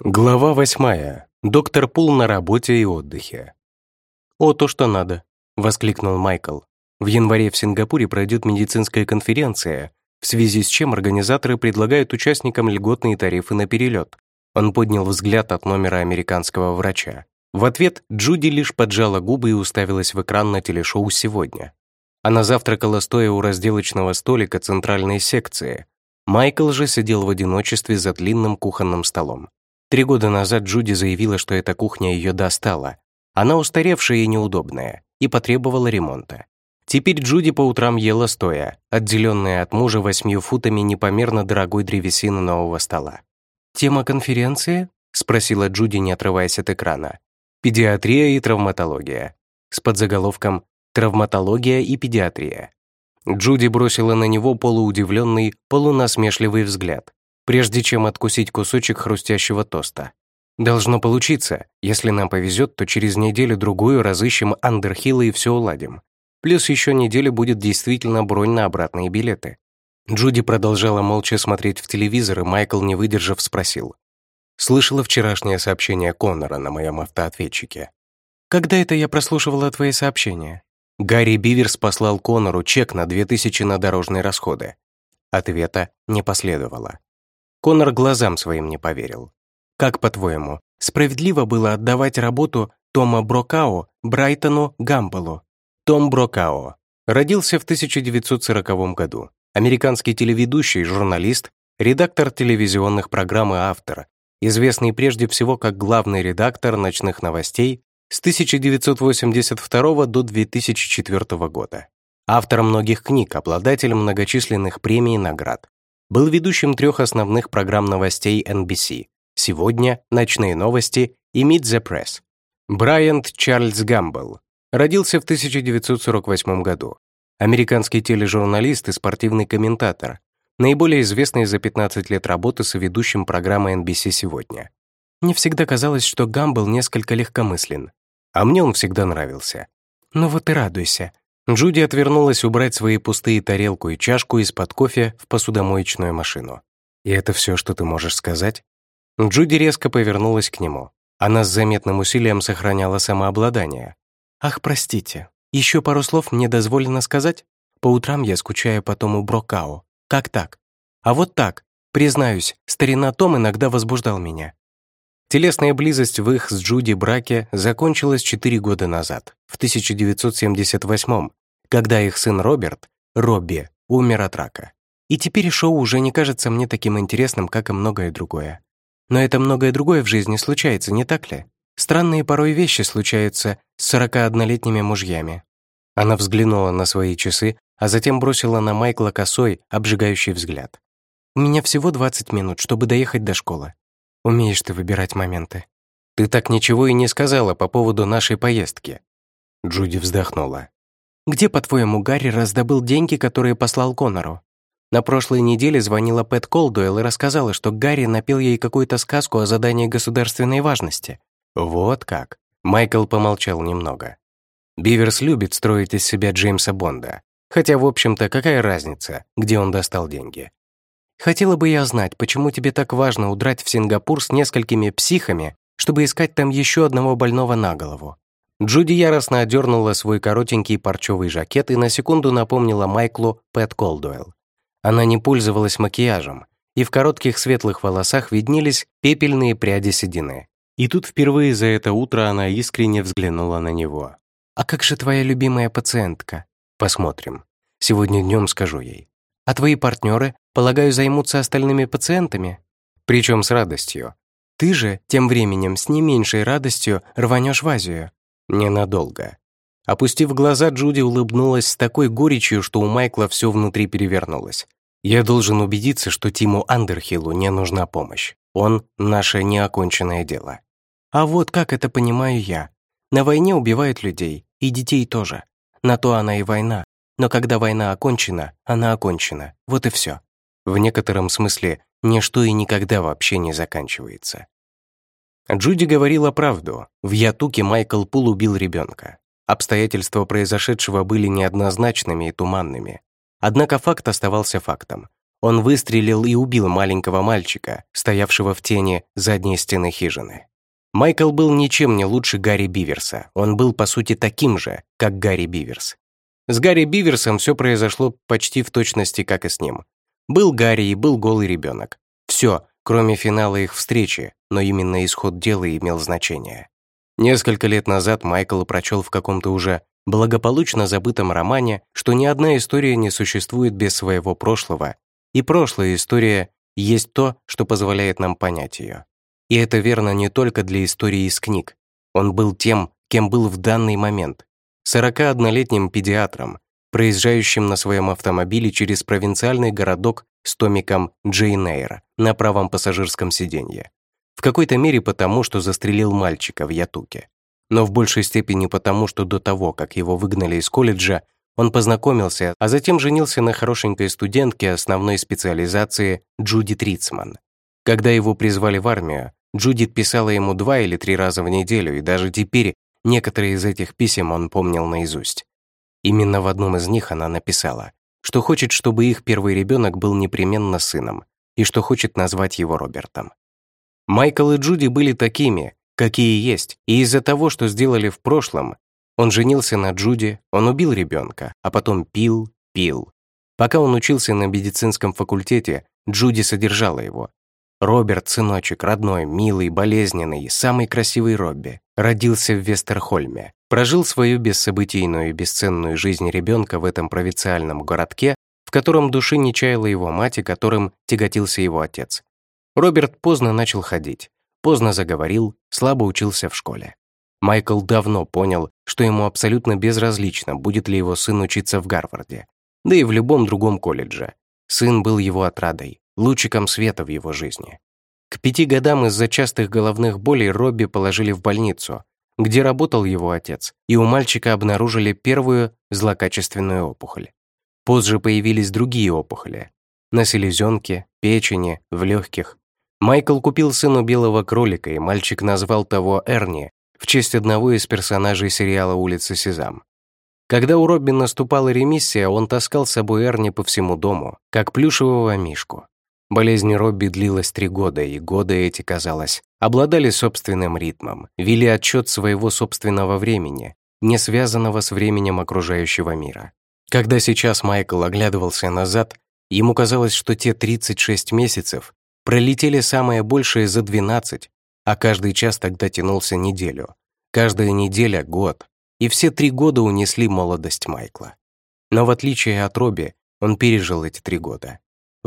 Глава восьмая. Доктор Пул на работе и отдыхе. «О, то, что надо», — воскликнул Майкл. В январе в Сингапуре пройдет медицинская конференция, в связи с чем организаторы предлагают участникам льготные тарифы на перелет. Он поднял взгляд от номера американского врача. В ответ Джуди лишь поджала губы и уставилась в экран на телешоу «Сегодня». Она завтракала стоя у разделочного столика центральной секции. Майкл же сидел в одиночестве за длинным кухонным столом. Три года назад Джуди заявила, что эта кухня ее достала. Она устаревшая и неудобная, и потребовала ремонта. Теперь Джуди по утрам ела стоя, отделенная от мужа восьмью футами непомерно дорогой древесины нового стола. «Тема конференции?» — спросила Джуди, не отрываясь от экрана. «Педиатрия и травматология», с подзаголовком «Травматология и педиатрия». Джуди бросила на него полуудивленный, полунасмешливый взгляд прежде чем откусить кусочек хрустящего тоста. Должно получиться. Если нам повезет, то через неделю-другую разыщем Андерхилла и все уладим. Плюс еще неделю будет действительно бронь на обратные билеты. Джуди продолжала молча смотреть в телевизор, и Майкл, не выдержав, спросил. «Слышала вчерашнее сообщение Коннора на моем автоответчике?» «Когда это я прослушивала твои сообщения?» Гарри Биверс послал Коннору чек на 2000 на дорожные расходы. Ответа не последовало. Конор глазам своим не поверил. Как, по-твоему, справедливо было отдавать работу Тома Брокао Брайтону Гамбелу? Том Брокао родился в 1940 году. Американский телеведущий, журналист, редактор телевизионных программ и автор, известный прежде всего как главный редактор ночных новостей с 1982 до 2004 года. Автор многих книг, обладатель многочисленных премий и наград был ведущим трех основных программ новостей NBC «Сегодня», «Ночные новости» и «Meet the Press». Брайант Чарльз Гамбл родился в 1948 году. Американский тележурналист и спортивный комментатор, наиболее известный за 15 лет работы с ведущим программы NBC «Сегодня». Мне всегда казалось, что Гамбл несколько легкомыслен, а мне он всегда нравился. Ну вот и радуйся, Джуди отвернулась убрать свои пустые тарелку и чашку из-под кофе в посудомоечную машину. «И это все, что ты можешь сказать?» Джуди резко повернулась к нему. Она с заметным усилием сохраняла самообладание. «Ах, простите, еще пару слов мне дозволено сказать? По утрам я скучаю по Тому Брокау. Как так? А вот так. Признаюсь, старина Том иногда возбуждал меня. Телесная близость в их с Джуди браке закончилась 4 года назад, в 1978 когда их сын Роберт, Робби, умер от рака. И теперь шоу уже не кажется мне таким интересным, как и многое другое. Но это многое другое в жизни случается, не так ли? Странные порой вещи случаются с 41-летними мужьями. Она взглянула на свои часы, а затем бросила на Майкла косой, обжигающий взгляд. «У меня всего 20 минут, чтобы доехать до школы. Умеешь ты выбирать моменты. Ты так ничего и не сказала по поводу нашей поездки». Джуди вздохнула. «Где, по-твоему, Гарри раздобыл деньги, которые послал Конору? На прошлой неделе звонила Пэт Колдуэлл и рассказала, что Гарри напел ей какую-то сказку о задании государственной важности. Вот как. Майкл помолчал немного. Биверс любит строить из себя Джеймса Бонда. Хотя, в общем-то, какая разница, где он достал деньги? Хотела бы я знать, почему тебе так важно удрать в Сингапур с несколькими психами, чтобы искать там еще одного больного на голову. Джуди яростно одернула свой коротенький парчевый жакет и на секунду напомнила Майклу Пэт Колдуэлл. Она не пользовалась макияжем, и в коротких светлых волосах виднелись пепельные пряди седины. И тут впервые за это утро она искренне взглянула на него. «А как же твоя любимая пациентка?» «Посмотрим. Сегодня днем скажу ей. А твои партнеры, полагаю, займутся остальными пациентами? Причем с радостью. Ты же, тем временем, с не меньшей радостью рванешь в Азию. Ненадолго. Опустив глаза, Джуди улыбнулась с такой горечью, что у Майкла все внутри перевернулось. «Я должен убедиться, что Тиму Андерхиллу не нужна помощь. Он — наше неоконченное дело». А вот как это понимаю я. На войне убивают людей, и детей тоже. На то она и война. Но когда война окончена, она окончена. Вот и все. В некотором смысле ничто и никогда вообще не заканчивается. Джуди говорила правду. В Ятуке Майкл Пул убил ребенка. Обстоятельства произошедшего были неоднозначными и туманными. Однако факт оставался фактом. он выстрелил и убил маленького мальчика, стоявшего в тени задней стены хижины. Майкл был ничем не лучше Гарри Биверса. Он был, по сути, таким же, как Гарри Биверс. С Гарри Биверсом все произошло почти в точности, как и с ним. Был Гарри и был голый ребенок. Все, кроме финала их встречи, но именно исход дела имел значение. Несколько лет назад Майкл прочел в каком-то уже благополучно забытом романе, что ни одна история не существует без своего прошлого, и прошлая история есть то, что позволяет нам понять ее. И это верно не только для истории из книг. Он был тем, кем был в данный момент. 41-летним педиатром, проезжающим на своем автомобиле через провинциальный городок с томиком Джейн Эйр на правом пассажирском сиденье. В какой-то мере потому, что застрелил мальчика в Ятуке. Но в большей степени потому, что до того, как его выгнали из колледжа, он познакомился, а затем женился на хорошенькой студентке основной специализации Джуди Трицман. Когда его призвали в армию, Джудит писала ему два или три раза в неделю, и даже теперь некоторые из этих писем он помнил наизусть. Именно в одном из них она написала, что хочет, чтобы их первый ребенок был непременно сыном, и что хочет назвать его Робертом. Майкл и Джуди были такими, какие есть, и из-за того, что сделали в прошлом, он женился на Джуди, он убил ребенка, а потом пил, пил. Пока он учился на медицинском факультете, Джуди содержала его, Роберт, сыночек, родной, милый, болезненный, самый красивый Робби, родился в Вестерхольме, прожил свою бессобытийную и бесценную жизнь ребенка в этом провинциальном городке, в котором души не чаяла его мать и которым тяготился его отец. Роберт поздно начал ходить, поздно заговорил, слабо учился в школе. Майкл давно понял, что ему абсолютно безразлично, будет ли его сын учиться в Гарварде, да и в любом другом колледже. Сын был его отрадой, лучиком света в его жизни. К пяти годам из-за частых головных болей Робби положили в больницу, где работал его отец, и у мальчика обнаружили первую злокачественную опухоль. Позже появились другие опухоли – на селезенке, печени, в легких. Майкл купил сыну белого кролика, и мальчик назвал того Эрни в честь одного из персонажей сериала «Улица Сезам». Когда у Робби наступала ремиссия, он таскал с собой Эрни по всему дому, как плюшевого мишку. Болезнь Робби длилась три года, и годы эти, казалось, обладали собственным ритмом, вели отчет своего собственного времени, не связанного с временем окружающего мира. Когда сейчас Майкл оглядывался назад, ему казалось, что те 36 месяцев пролетели самое большее за 12, а каждый час тогда тянулся неделю, каждая неделя — год, и все три года унесли молодость Майкла. Но в отличие от Робби, он пережил эти три года.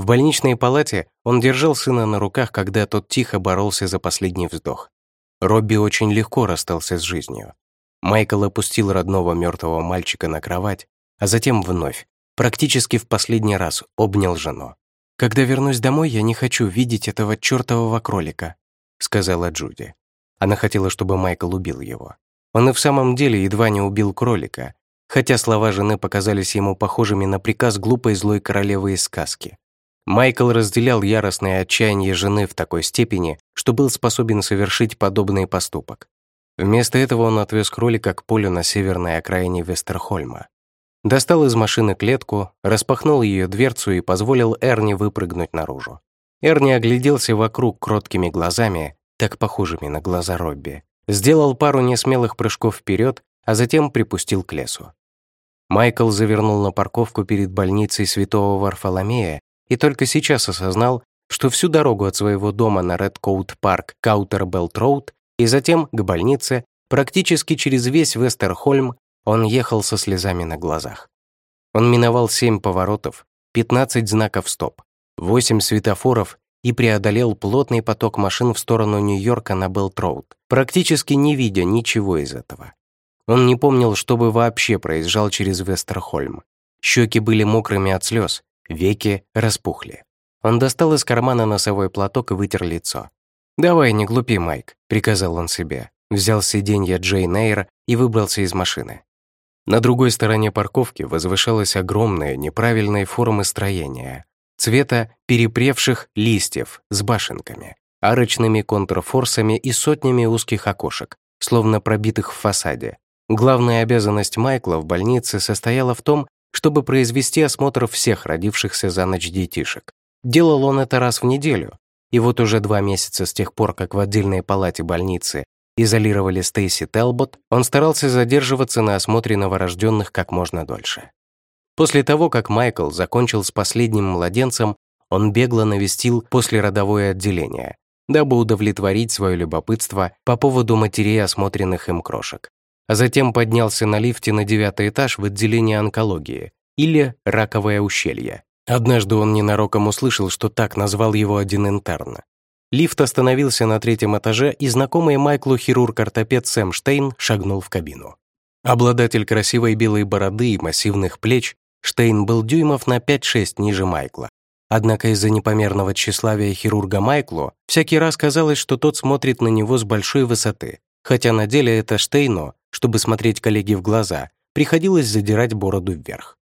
В больничной палате он держал сына на руках, когда тот тихо боролся за последний вздох. Робби очень легко расстался с жизнью. Майкл опустил родного мертвого мальчика на кровать, а затем вновь, практически в последний раз, обнял жену. «Когда вернусь домой, я не хочу видеть этого чертового кролика», сказала Джуди. Она хотела, чтобы Майкл убил его. Он и в самом деле едва не убил кролика, хотя слова жены показались ему похожими на приказ глупой злой королевы из сказки. Майкл разделял яростное отчаяние жены в такой степени, что был способен совершить подобный поступок. Вместо этого он отвез кролика к полю на северной окраине Вестерхольма. Достал из машины клетку, распахнул ее дверцу и позволил Эрни выпрыгнуть наружу. Эрни огляделся вокруг кроткими глазами, так похожими на глаза Робби, сделал пару несмелых прыжков вперед, а затем припустил к лесу. Майкл завернул на парковку перед больницей святого Варфоломея и только сейчас осознал, что всю дорогу от своего дома на Редкоут Парк к Аутербелт Роуд и затем к больнице, практически через весь Вестерхольм, он ехал со слезами на глазах. Он миновал семь поворотов, 15 знаков стоп, 8 светофоров и преодолел плотный поток машин в сторону Нью-Йорка на Белт-Роуд, практически не видя ничего из этого. Он не помнил, чтобы вообще проезжал через Вестерхольм. Щеки были мокрыми от слез, Веки распухли. Он достал из кармана носовой платок и вытер лицо. «Давай, не глупи, Майк», — приказал он себе. Взял сиденье Джейн Эйр и выбрался из машины. На другой стороне парковки возвышалось огромное неправильной формы строение, цвета перепревших листьев с башенками, арочными контрфорсами и сотнями узких окошек, словно пробитых в фасаде. Главная обязанность Майкла в больнице состояла в том, чтобы произвести осмотр всех родившихся за ночь детишек. Делал он это раз в неделю, и вот уже два месяца с тех пор, как в отдельной палате больницы изолировали Стейси Телбот, он старался задерживаться на осмотре новорожденных как можно дольше. После того, как Майкл закончил с последним младенцем, он бегло навестил послеродовое отделение, дабы удовлетворить свое любопытство по поводу матерей осмотренных им крошек. А затем поднялся на лифте на девятый этаж в отделение онкологии или раковое ущелье. Однажды он ненароком услышал, что так назвал его один интерн. Лифт остановился на третьем этаже, и знакомый Майклу хирург-ортопед Сэм Штейн шагнул в кабину. Обладатель красивой белой бороды и массивных плеч, Штейн был дюймов на 5-6 ниже Майкла. Однако из-за непомерного тщеславия хирурга Майклу всякий раз казалось, что тот смотрит на него с большой высоты, хотя на деле это Штейну, чтобы смотреть коллеге в глаза, приходилось задирать бороду вверх.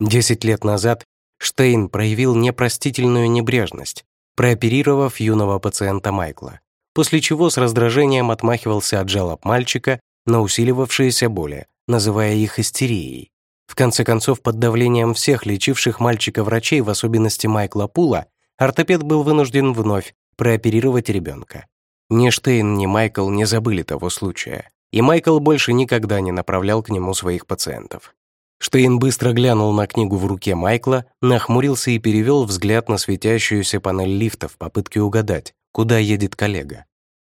Десять лет назад Штейн проявил непростительную небрежность, прооперировав юного пациента Майкла, после чего с раздражением отмахивался от жалоб мальчика на усиливавшиеся боли, называя их истерией. В конце концов, под давлением всех лечивших мальчика врачей, в особенности Майкла Пула, ортопед был вынужден вновь прооперировать ребенка. Ни Штейн, ни Майкл не забыли того случая, и Майкл больше никогда не направлял к нему своих пациентов. Штейн быстро глянул на книгу в руке Майкла, нахмурился и перевел взгляд на светящуюся панель лифта в попытке угадать, куда едет коллега.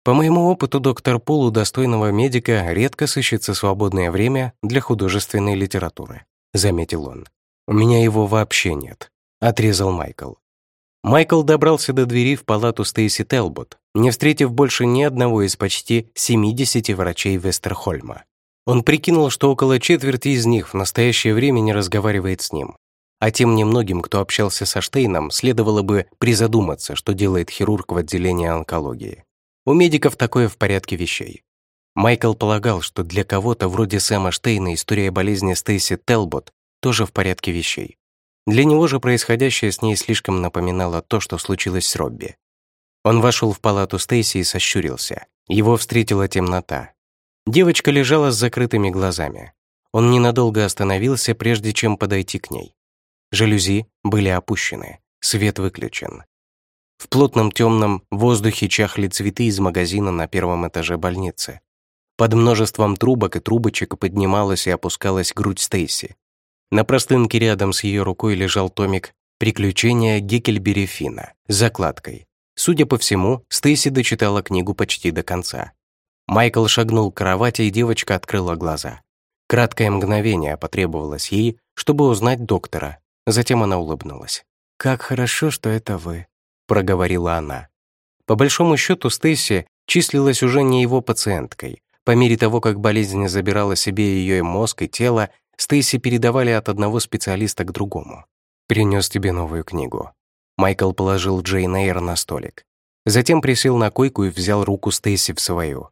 По моему опыту, доктор Пол у достойного медика редко сыщется свободное время для художественной литературы, заметил он. У меня его вообще нет, отрезал Майкл. Майкл добрался до двери в палату Стейси Телбот, не встретив больше ни одного из почти 70 врачей Вестерхольма. Он прикинул, что около четверти из них в настоящее время не разговаривает с ним. А тем немногим, кто общался со Штейном, следовало бы призадуматься, что делает хирург в отделении онкологии. У медиков такое в порядке вещей. Майкл полагал, что для кого-то вроде Сэма Штейна история болезни Стейси Телбот тоже в порядке вещей. Для него же происходящее с ней слишком напоминало то, что случилось с Робби. Он вошел в палату Стейси и сощурился. Его встретила темнота, Девочка лежала с закрытыми глазами. Он ненадолго остановился, прежде чем подойти к ней. Жалюзи были опущены, свет выключен. В плотном темном воздухе чахли цветы из магазина на первом этаже больницы. Под множеством трубок и трубочек поднималась и опускалась грудь Стейси. На простынке рядом с ее рукой лежал томик «Приключения Геккельбери Фина» с закладкой. Судя по всему, Стейси дочитала книгу почти до конца. Майкл шагнул к кровати, и девочка открыла глаза. Краткое мгновение потребовалось ей, чтобы узнать доктора. Затем она улыбнулась. «Как хорошо, что это вы», — проговорила она. По большому счету, Стейси числилась уже не его пациенткой. По мере того, как болезнь забирала себе ее мозг и тело, Стейси передавали от одного специалиста к другому. «Принес тебе новую книгу». Майкл положил Джейн Эйр на столик. Затем присел на койку и взял руку Стейси в свою.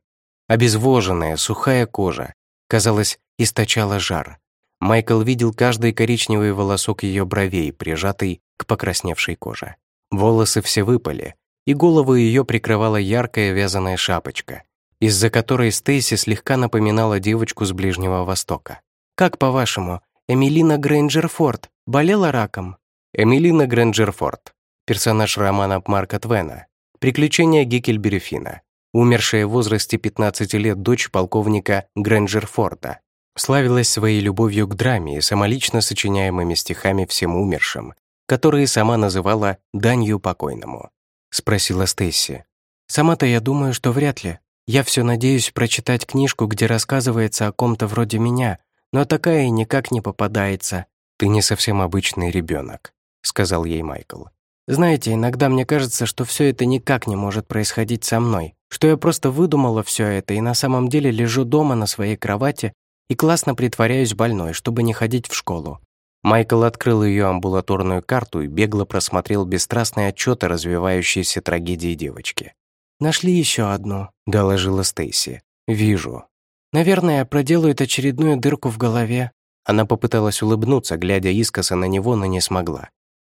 Обезвоженная, сухая кожа, казалось, источала жар. Майкл видел каждый коричневый волосок ее бровей, прижатый к покрасневшей коже. Волосы все выпали, и голову ее прикрывала яркая вязаная шапочка, из-за которой Стейси слегка напоминала девочку с Ближнего Востока. «Как, по-вашему, Эмилина Грейнджерфорд болела раком?» Эмилина Грейнджерфорд, персонаж романа Марка Твена «Приключения Геккельбери Фина», умершая в возрасте 15 лет дочь полковника Грэнджерфорда, славилась своей любовью к драме и самолично сочиняемыми стихами всем умершим, которые сама называла «данью покойному», — спросила Стесси. «Сама-то я думаю, что вряд ли. Я все надеюсь прочитать книжку, где рассказывается о ком-то вроде меня, но такая никак не попадается. Ты не совсем обычный ребенок, сказал ей Майкл. Знаете, иногда мне кажется, что все это никак не может происходить со мной что я просто выдумала все это и на самом деле лежу дома на своей кровати и классно притворяюсь больной, чтобы не ходить в школу. Майкл открыл ее амбулаторную карту и бегло просмотрел бесстрастный отчет о развивающейся трагедии девочки. «Нашли еще одну», — доложила Стейси. «Вижу». «Наверное, проделают очередную дырку в голове». Она попыталась улыбнуться, глядя искоса на него, но не смогла.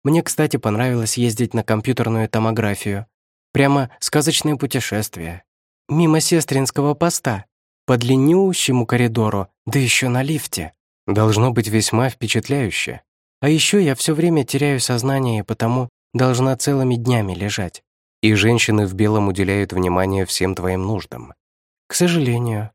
«Мне, кстати, понравилось ездить на компьютерную томографию. Прямо сказочное путешествие. Мимо сестринского поста, по длиннющему коридору, да еще на лифте. Должно быть весьма впечатляюще. А еще я все время теряю сознание, потому должна целыми днями лежать. И женщины в белом уделяют внимание всем твоим нуждам. К сожалению.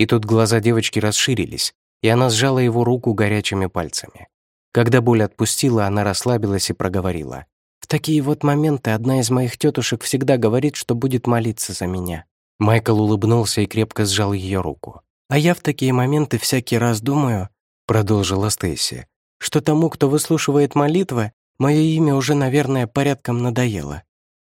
И тут глаза девочки расширились, и она сжала его руку горячими пальцами. Когда боль отпустила, она расслабилась и проговорила. «В такие вот моменты одна из моих тетушек всегда говорит, что будет молиться за меня». Майкл улыбнулся и крепко сжал ее руку. «А я в такие моменты всякий раз думаю», — продолжила Стейси, «что тому, кто выслушивает молитвы, мое имя уже, наверное, порядком надоело.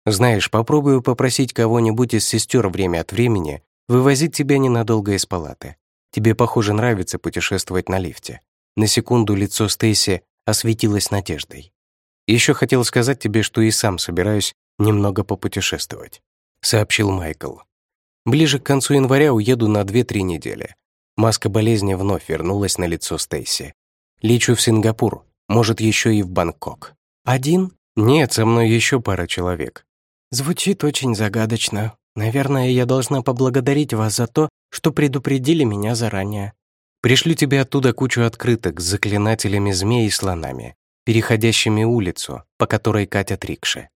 Знаешь, попробую попросить кого-нибудь из сестер время от времени вывозить тебя ненадолго из палаты. Тебе, похоже, нравится путешествовать на лифте. На секунду лицо Стейси осветилось надеждой. Еще хотел сказать тебе, что и сам собираюсь немного попутешествовать», — сообщил Майкл. «Ближе к концу января уеду на 2-3 недели. Маска болезни вновь вернулась на лицо Стейси. Лечу в Сингапур, может, еще и в Бангкок. Один? Нет, со мной еще пара человек. Звучит очень загадочно. Наверное, я должна поблагодарить вас за то, что предупредили меня заранее. Пришлю тебе оттуда кучу открыток с заклинателями змей и слонами, переходящими улицу, по которой катят рикши.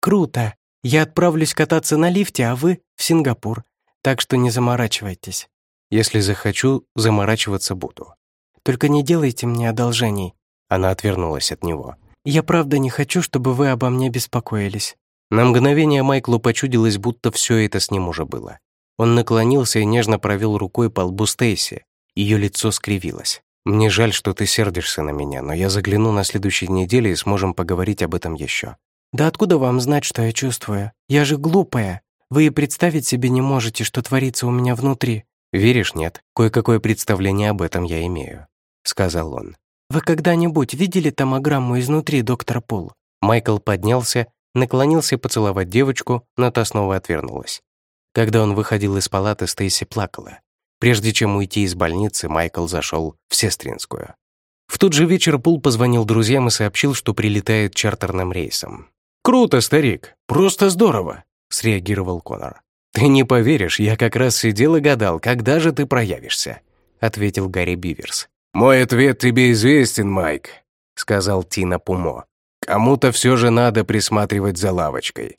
Круто! Я отправлюсь кататься на лифте, а вы — в Сингапур. Так что не заморачивайтесь. Если захочу, заморачиваться буду. Только не делайте мне одолжений. Она отвернулась от него. Я правда не хочу, чтобы вы обо мне беспокоились. На мгновение Майклу почудилось, будто все это с ним уже было. Он наклонился и нежно провел рукой по лбу Стейси, ее лицо скривилось. «Мне жаль, что ты сердишься на меня, но я загляну на следующей неделе и сможем поговорить об этом еще». «Да откуда вам знать, что я чувствую? Я же глупая. Вы и представить себе не можете, что творится у меня внутри». «Веришь, нет? Кое-какое представление об этом я имею», — сказал он. «Вы когда-нибудь видели томограмму изнутри, доктор Пол?» Майкл поднялся, наклонился поцеловать девочку, но та снова отвернулась. Когда он выходил из палаты, Стейси плакала. Прежде чем уйти из больницы, Майкл зашел в Сестринскую. В тот же вечер Пул позвонил друзьям и сообщил, что прилетает чартерным рейсом. «Круто, старик! Просто здорово!» — среагировал Конор. «Ты не поверишь, я как раз сидел и гадал, когда же ты проявишься», — ответил Гарри Биверс. «Мой ответ тебе известен, Майк», — сказал Тина Пумо. «Кому-то все же надо присматривать за лавочкой».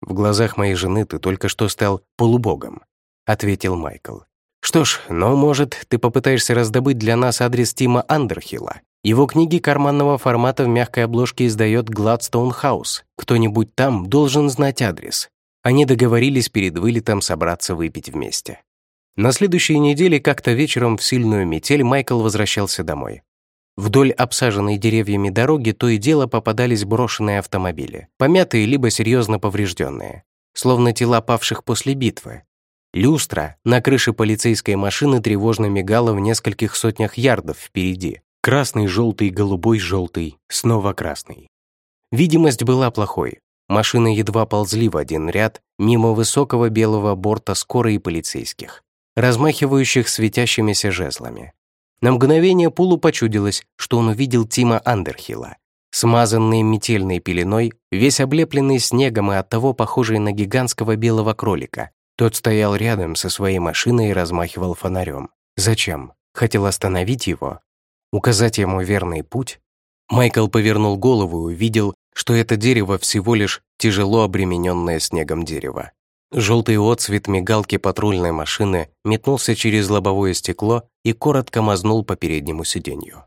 «В глазах моей жены ты только что стал полубогом», — ответил Майкл. Что ж, но, может, ты попытаешься раздобыть для нас адрес Тима Андерхилла. Его книги карманного формата в мягкой обложке издает Gladstone House. Кто-нибудь там должен знать адрес. Они договорились перед вылетом собраться выпить вместе. На следующей неделе как-то вечером в сильную метель Майкл возвращался домой. Вдоль обсаженной деревьями дороги то и дело попадались брошенные автомобили, помятые либо серьезно поврежденные, словно тела павших после битвы, Люстра на крыше полицейской машины тревожно мигала в нескольких сотнях ярдов впереди. Красный, желтый, голубой, желтый, снова красный. Видимость была плохой. Машины едва ползли в один ряд мимо высокого белого борта скорой и полицейских, размахивающих светящимися жезлами. На мгновение Пулу почудилось, что он увидел Тима Андерхилла, смазанный метельной пеленой, весь облепленный снегом и оттого похожий на гигантского белого кролика, тот стоял рядом со своей машиной и размахивал фонарем. Зачем? Хотел остановить его? Указать ему верный путь? Майкл повернул голову и увидел, что это дерево всего лишь тяжело обремененное снегом дерево. Желтый отцвет мигалки патрульной машины метнулся через лобовое стекло и коротко мазнул по переднему сиденью.